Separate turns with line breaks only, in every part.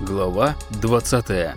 Глава 20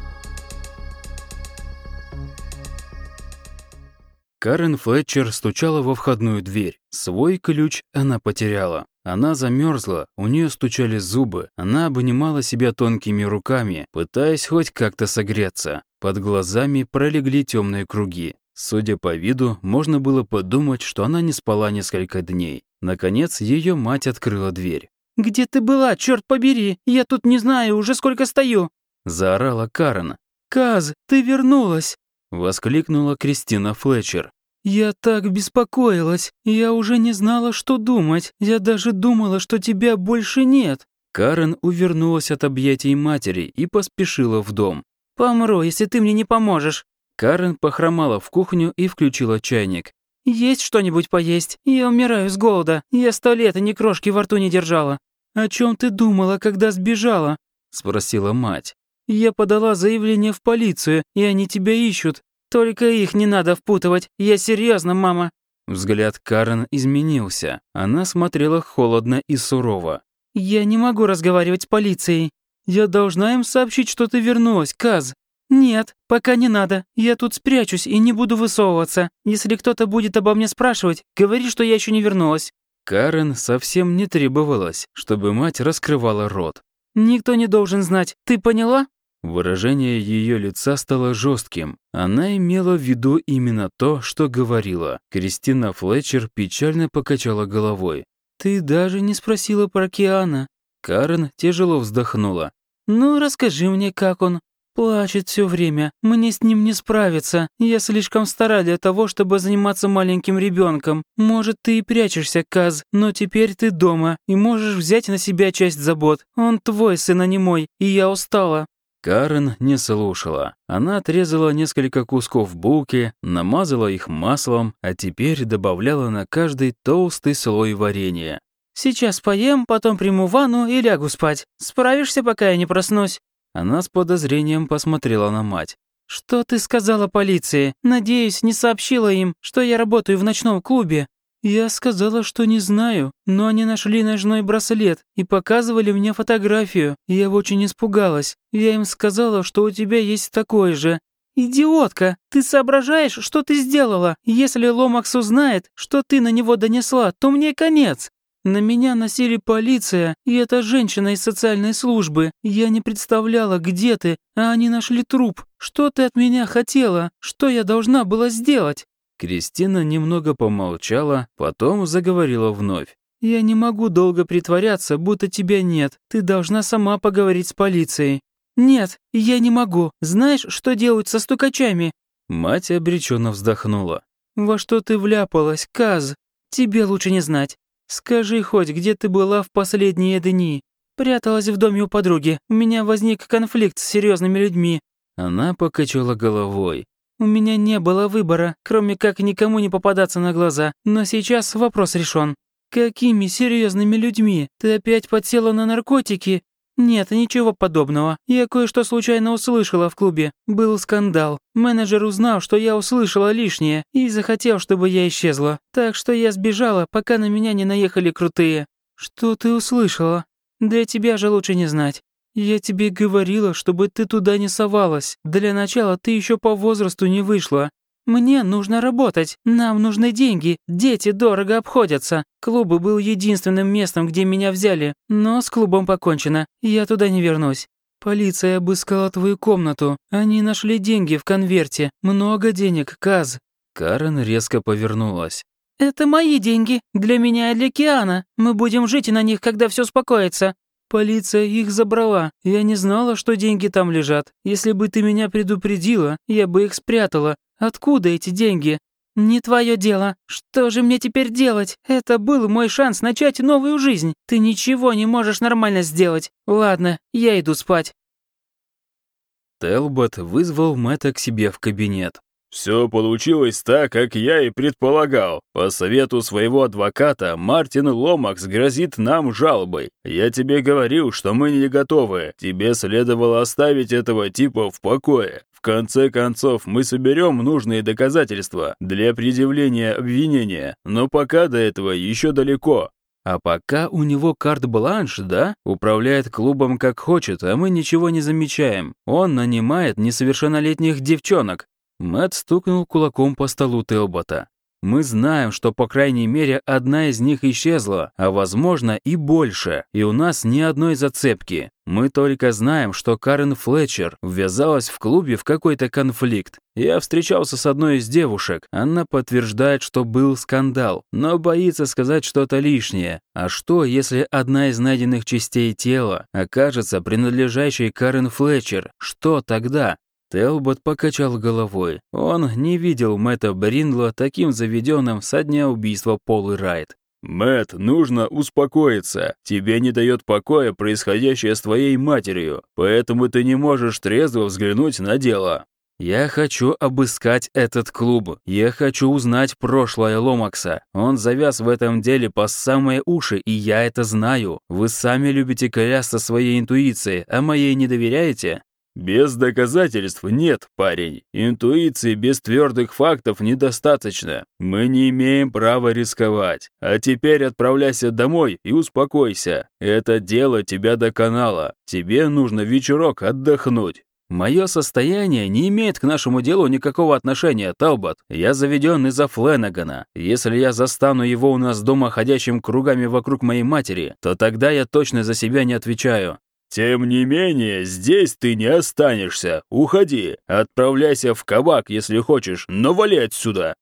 Карен Флетчер стучала во входную дверь. Свой ключ она потеряла. Она замерзла, у нее стучали зубы, она обнимала себя тонкими руками, пытаясь хоть как-то согреться. Под глазами пролегли темные круги. Судя по виду, можно было подумать, что она не спала несколько дней. Наконец, ее мать открыла дверь.
«Где ты была, черт побери? Я тут не знаю, уже сколько стою!»
Заорала Карен.
«Каз, ты вернулась!»
Воскликнула Кристина Флетчер.
«Я так беспокоилась. Я уже не знала, что думать. Я даже думала, что тебя больше нет».
Карен увернулась от объятий матери и поспешила в дом.
«Помру, если ты мне не поможешь».
Карен похромала в кухню и включила чайник.
«Есть что-нибудь поесть? Я умираю с голода. Я сто лет и ни крошки во рту не держала». «О чем ты думала, когда сбежала?»
– спросила мать.
«Я подала заявление в полицию, и они тебя ищут. Только их не надо впутывать. Я серьезно, мама».
Взгляд Карен изменился. Она смотрела холодно и сурово.
«Я не могу разговаривать с полицией. Я должна им сообщить, что ты вернулась, Каз. «Нет, пока не надо. Я тут спрячусь и не буду высовываться. Если кто-то будет обо мне спрашивать, говори, что я еще не вернулась».
Карен совсем не требовалось, чтобы мать раскрывала рот.
«Никто не должен знать. Ты поняла?»
Выражение ее лица стало жестким. Она имела в виду именно то, что говорила. Кристина Флетчер печально покачала головой.
«Ты даже не спросила про Киана».
Карен тяжело вздохнула.
«Ну, расскажи мне, как он. Плачет все время. Мне с ним не справиться. Я слишком стара для того, чтобы заниматься маленьким ребенком. Может, ты и прячешься, Каз, но теперь ты дома и можешь взять на себя часть забот. Он твой сын, а не мой, и я устала».
Карен не слушала. Она отрезала несколько кусков булки, намазала их маслом, а теперь добавляла на каждый толстый слой варенья.
«Сейчас поем, потом приму ванну и лягу спать. Справишься, пока я не проснусь?»
Она с подозрением посмотрела на мать.
«Что ты сказала полиции? Надеюсь, не сообщила им, что я работаю в ночном клубе?» «Я сказала, что не знаю, но они нашли ножной браслет и показывали мне фотографию. Я очень испугалась. Я им сказала, что у тебя есть такой же. «Идиотка! Ты соображаешь, что ты сделала? Если Ломакс узнает, что ты на него донесла, то мне конец!» На меня носили полиция и эта женщина из социальной службы. Я не представляла, где ты, а они нашли труп. Что ты от меня хотела? Что я должна была сделать?»
Кристина немного помолчала, потом заговорила вновь.
«Я не могу долго притворяться, будто тебя нет. Ты должна сама поговорить с полицией». «Нет, я не могу. Знаешь, что делают со стукачами?»
Мать обреченно вздохнула.
«Во что ты вляпалась, Каз? Тебе лучше не знать. «Скажи хоть, где ты была в последние дни?» «Пряталась в доме у подруги. У меня возник конфликт с серьезными людьми».
Она покачала головой.
«У меня не было выбора, кроме как никому не попадаться на глаза. Но сейчас вопрос решен. «Какими серьезными людьми? Ты опять подсела на наркотики? «Нет, ничего подобного. Я кое-что случайно услышала в клубе. Был скандал. Менеджер узнал, что я услышала лишнее, и захотел, чтобы я исчезла. Так что я сбежала, пока на меня не наехали крутые». «Что ты услышала?» «Для тебя же лучше не знать. Я тебе говорила, чтобы ты туда не совалась. Для начала ты еще по возрасту не вышла. «Мне нужно работать, нам нужны деньги, дети дорого обходятся. Клуб был единственным местом, где меня взяли, но с клубом покончено, я туда не вернусь. Полиция обыскала твою комнату, они нашли деньги в конверте, много денег, Каз».
Карен резко повернулась.
«Это мои деньги, для меня и для Киана. Мы будем жить на них, когда все успокоится. Полиция их забрала. Я не знала, что деньги там лежат. Если бы ты меня предупредила, я бы их спрятала. Откуда эти деньги? Не твое дело. Что же мне теперь делать? Это был мой шанс начать новую жизнь. Ты ничего не можешь нормально сделать. Ладно, я иду спать.
Телбот вызвал Мэтта к себе в кабинет.
Все получилось так, как я и предполагал. По совету своего адвоката, Мартин Ломакс грозит нам жалобой. Я тебе говорил, что мы не готовы. Тебе следовало оставить этого типа в покое. Конце концов, мы соберем нужные доказательства для предъявления обвинения, но пока до этого еще далеко.
А пока у него карт-бланш, да? Управляет клубом как хочет, а мы ничего не замечаем. Он нанимает несовершеннолетних девчонок. Мэтт стукнул кулаком по столу Телбота. Мы знаем, что по крайней мере одна из них исчезла, а возможно и больше, и у нас ни одной зацепки. Мы только знаем, что Карен Флетчер ввязалась в клубе в какой-то конфликт. Я встречался с одной из девушек. Она подтверждает, что был скандал, но боится сказать что-то лишнее. А что, если одна из найденных частей тела окажется принадлежащей Карен Флетчер? Что тогда? Телбот покачал головой. Он не видел Мэтта Бриндла таким заведенным со дня убийства Полы Райт.
Мэт, нужно успокоиться. Тебе не дает покоя происходящее с твоей матерью, поэтому ты не можешь трезво взглянуть на дело.
Я хочу обыскать этот клуб. Я хочу узнать прошлое Ломакса. Он завяз в этом деле по самые уши, и я это знаю. Вы сами любите клясться своей интуицией, а моей не доверяете?
Без доказательств нет, парень. Интуиции без твердых фактов недостаточно. Мы не имеем права рисковать. А теперь отправляйся домой и успокойся. Это дело тебя доконало. Тебе нужно вечерок отдохнуть.
Мое состояние не имеет к нашему делу никакого отношения, Талбот. Я заведен из-за Фленагана. Если я застану его у нас дома ходящим кругами вокруг моей матери, то тогда я точно за себя не отвечаю.
«Тем не менее, здесь ты не останешься. Уходи. Отправляйся в кабак, если хочешь, но вали отсюда!»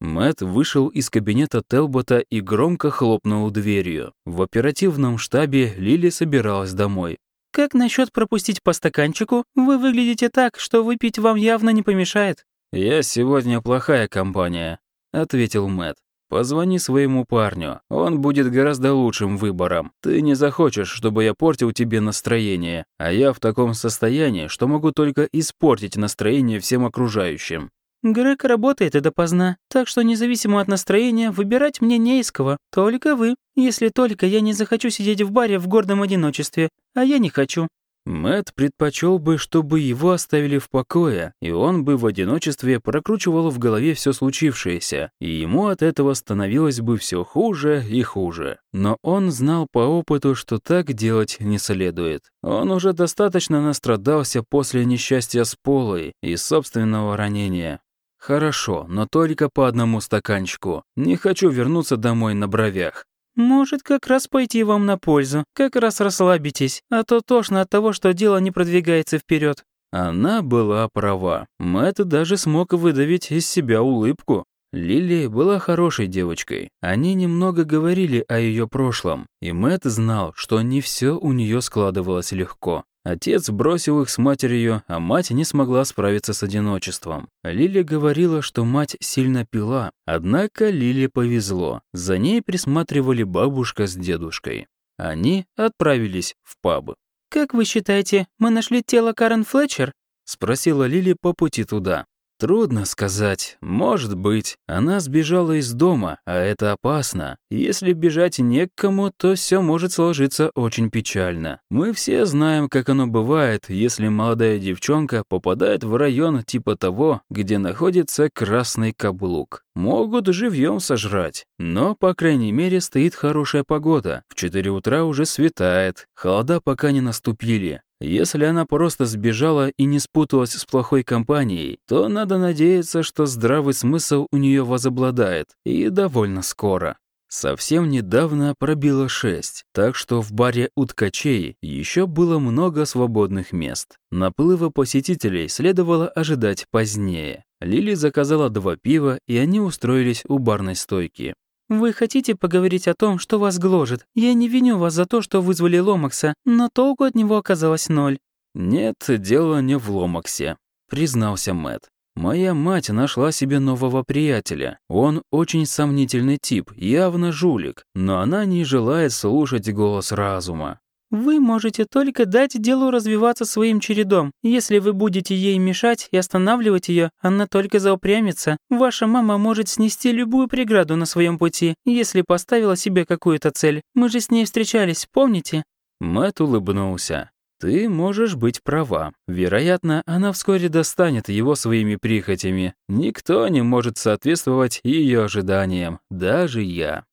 Мэт вышел из кабинета Телбота и громко хлопнул дверью. В оперативном штабе Лили собиралась домой.
«Как насчет пропустить по стаканчику? Вы выглядите так, что выпить вам явно не помешает».
«Я сегодня плохая компания», — ответил Мэт. Позвони своему парню, он будет гораздо лучшим выбором. Ты не захочешь, чтобы я портил тебе настроение, а я в таком состоянии, что могу только испортить настроение всем окружающим».
«Грег работает и допоздна, так что независимо от настроения выбирать мне не из кого, только вы, если только я не захочу сидеть в баре в гордом одиночестве, а я не хочу.
Мэт предпочел бы, чтобы его оставили в покое, и он бы в одиночестве прокручивал в голове все случившееся, и ему от этого становилось бы все хуже и хуже. Но он знал по опыту, что так делать не следует. Он уже достаточно настрадался после несчастья с Полой и собственного ранения. Хорошо, но только по одному стаканчику. Не хочу вернуться домой на бровях.
«Может, как раз пойти вам на пользу, как раз расслабитесь, а то тошно от того, что дело не продвигается вперед.
Она была права. Мэтт даже смог выдавить из себя улыбку. Лили была хорошей девочкой. Они немного говорили о ее прошлом, и Мэтт знал, что не все у нее складывалось легко. Отец бросил их с матерью, а мать не смогла справиться с одиночеством. Лили говорила, что мать сильно пила, однако Лиле повезло. За ней присматривали бабушка с дедушкой. Они отправились в паб.
«Как вы считаете, мы нашли тело Карен Флетчер?»
— спросила Лили по пути туда. Трудно сказать. Может быть, она сбежала из дома, а это опасно. Если бежать не к кому, то все может сложиться очень печально. Мы все знаем, как оно бывает, если молодая девчонка попадает в район типа того, где находится красный каблук. Могут живьем сожрать. Но, по крайней мере, стоит хорошая погода. В 4 утра уже светает. Холода пока не наступили. Если она просто сбежала и не спуталась с плохой компанией, то надо надеяться, что здравый смысл у нее возобладает, и довольно скоро. Совсем недавно пробило шесть, так что в баре у ткачей еще было много свободных мест. Наплыва посетителей следовало ожидать позднее. Лили заказала два пива, и они устроились у барной стойки.
«Вы хотите поговорить о том, что вас гложет? Я не виню вас за то, что вызвали Ломакса, но толку от него оказалось ноль».
«Нет, дело не в Ломаксе», — признался Мэт. «Моя мать нашла себе нового приятеля. Он очень сомнительный тип, явно жулик, но она не желает слушать голос разума.
Вы можете только дать делу развиваться своим чередом. Если вы будете ей мешать и останавливать ее, она только заупрямится. Ваша мама может снести любую преграду на своем пути, если поставила себе какую-то цель. Мы же с ней встречались, помните?»
Мэт улыбнулся. «Ты можешь быть права. Вероятно, она вскоре достанет его своими прихотями. Никто не может соответствовать ее ожиданиям, даже я».